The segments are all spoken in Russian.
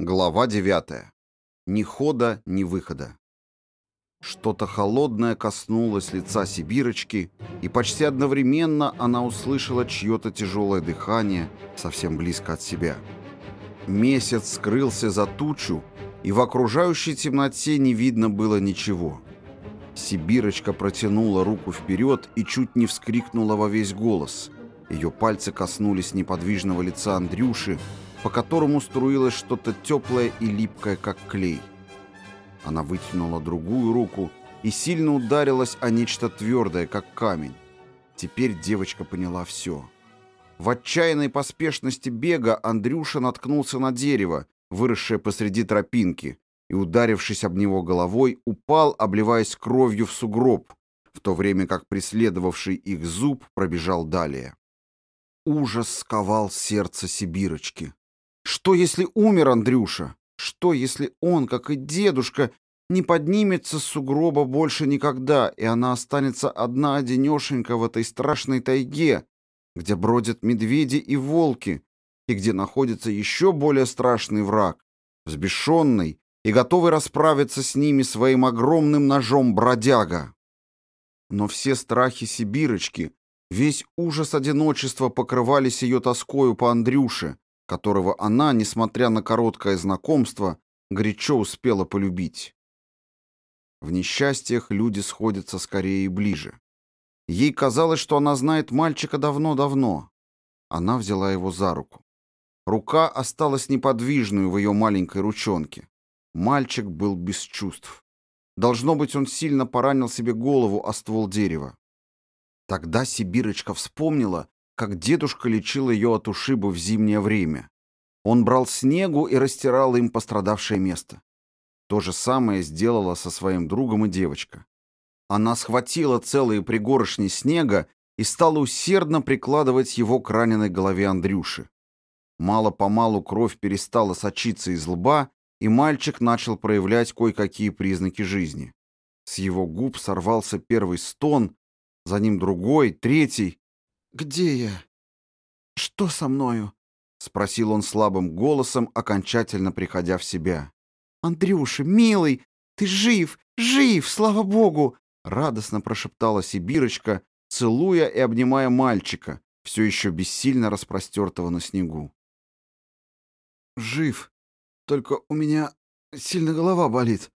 Глава 9. Ни хода, ни выхода. Что-то холодное коснулось лица Сибирочки, и почти одновременно она услышала чье-то тяжелое дыхание совсем близко от себя. Месяц скрылся за тучу, и в окружающей темноте не видно было ничего. Сибирочка протянула руку вперед и чуть не вскрикнула во весь голос. Ее пальцы коснулись неподвижного лица Андрюши, по которому струилось что-то теплое и липкое, как клей. Она вытянула другую руку и сильно ударилась о нечто твердое, как камень. Теперь девочка поняла все. В отчаянной поспешности бега Андрюша наткнулся на дерево, выросшее посреди тропинки, и, ударившись об него головой, упал, обливаясь кровью в сугроб, в то время как преследовавший их зуб пробежал далее. Ужас сковал сердце Сибирочки. Что, если умер Андрюша? Что, если он, как и дедушка, не поднимется с сугроба больше никогда, и она останется одна-одинешенька в этой страшной тайге, где бродят медведи и волки, и где находится еще более страшный враг, взбешенный и готовый расправиться с ними своим огромным ножом бродяга. Но все страхи Сибирочки, весь ужас одиночества покрывались ее тоскою по Андрюше, которого она, несмотря на короткое знакомство, горячо успела полюбить. В несчастьях люди сходятся скорее и ближе. Ей казалось, что она знает мальчика давно-давно. Она взяла его за руку. Рука осталась неподвижной в ее маленькой ручонке. Мальчик был без чувств. Должно быть, он сильно поранил себе голову о ствол дерева. Тогда Сибирочка вспомнила, как дедушка лечил ее от ушиба в зимнее время. Он брал снегу и растирал им пострадавшее место. То же самое сделала со своим другом и девочка. Она схватила целые пригоршни снега и стала усердно прикладывать его к раненой голове Андрюши. Мало-помалу кровь перестала сочиться из лба, и мальчик начал проявлять кое-какие признаки жизни. С его губ сорвался первый стон, за ним другой, третий, «Где я? Что со мною?» — спросил он слабым голосом, окончательно приходя в себя. «Андрюша, милый, ты жив, жив, слава богу!» — радостно прошептала Сибирочка, целуя и обнимая мальчика, все еще бессильно распростертого на снегу. «Жив, только у меня сильно голова болит,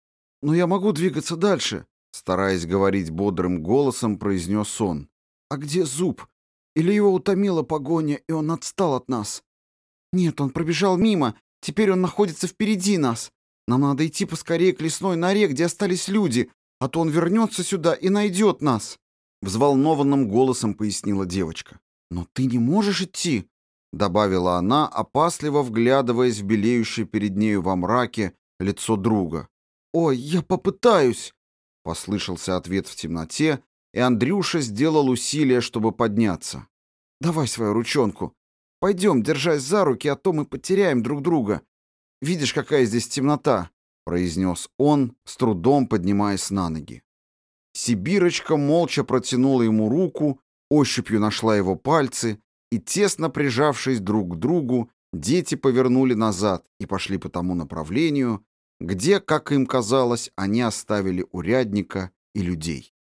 но я могу двигаться дальше», — стараясь говорить бодрым голосом, произнес он. «А где зуб? Или его утомила погоня, и он отстал от нас? Нет, он пробежал мимо, теперь он находится впереди нас. Нам надо идти поскорее к лесной норе, где остались люди, а то он вернется сюда и найдет нас. Взволнованным голосом пояснила девочка. «Но ты не можешь идти», — добавила она, опасливо вглядываясь в белеющее перед нею во мраке лицо друга. «Ой, я попытаюсь», — послышался ответ в темноте, и Андрюша сделал усилие, чтобы подняться. «Давай свою ручонку. Пойдем, держась за руки, а то мы потеряем друг друга. Видишь, какая здесь темнота?» — произнес он, с трудом поднимаясь на ноги. Сибирочка молча протянула ему руку, ощупью нашла его пальцы, и, тесно прижавшись друг к другу, дети повернули назад и пошли по тому направлению, где, как им казалось, они оставили урядника и людей.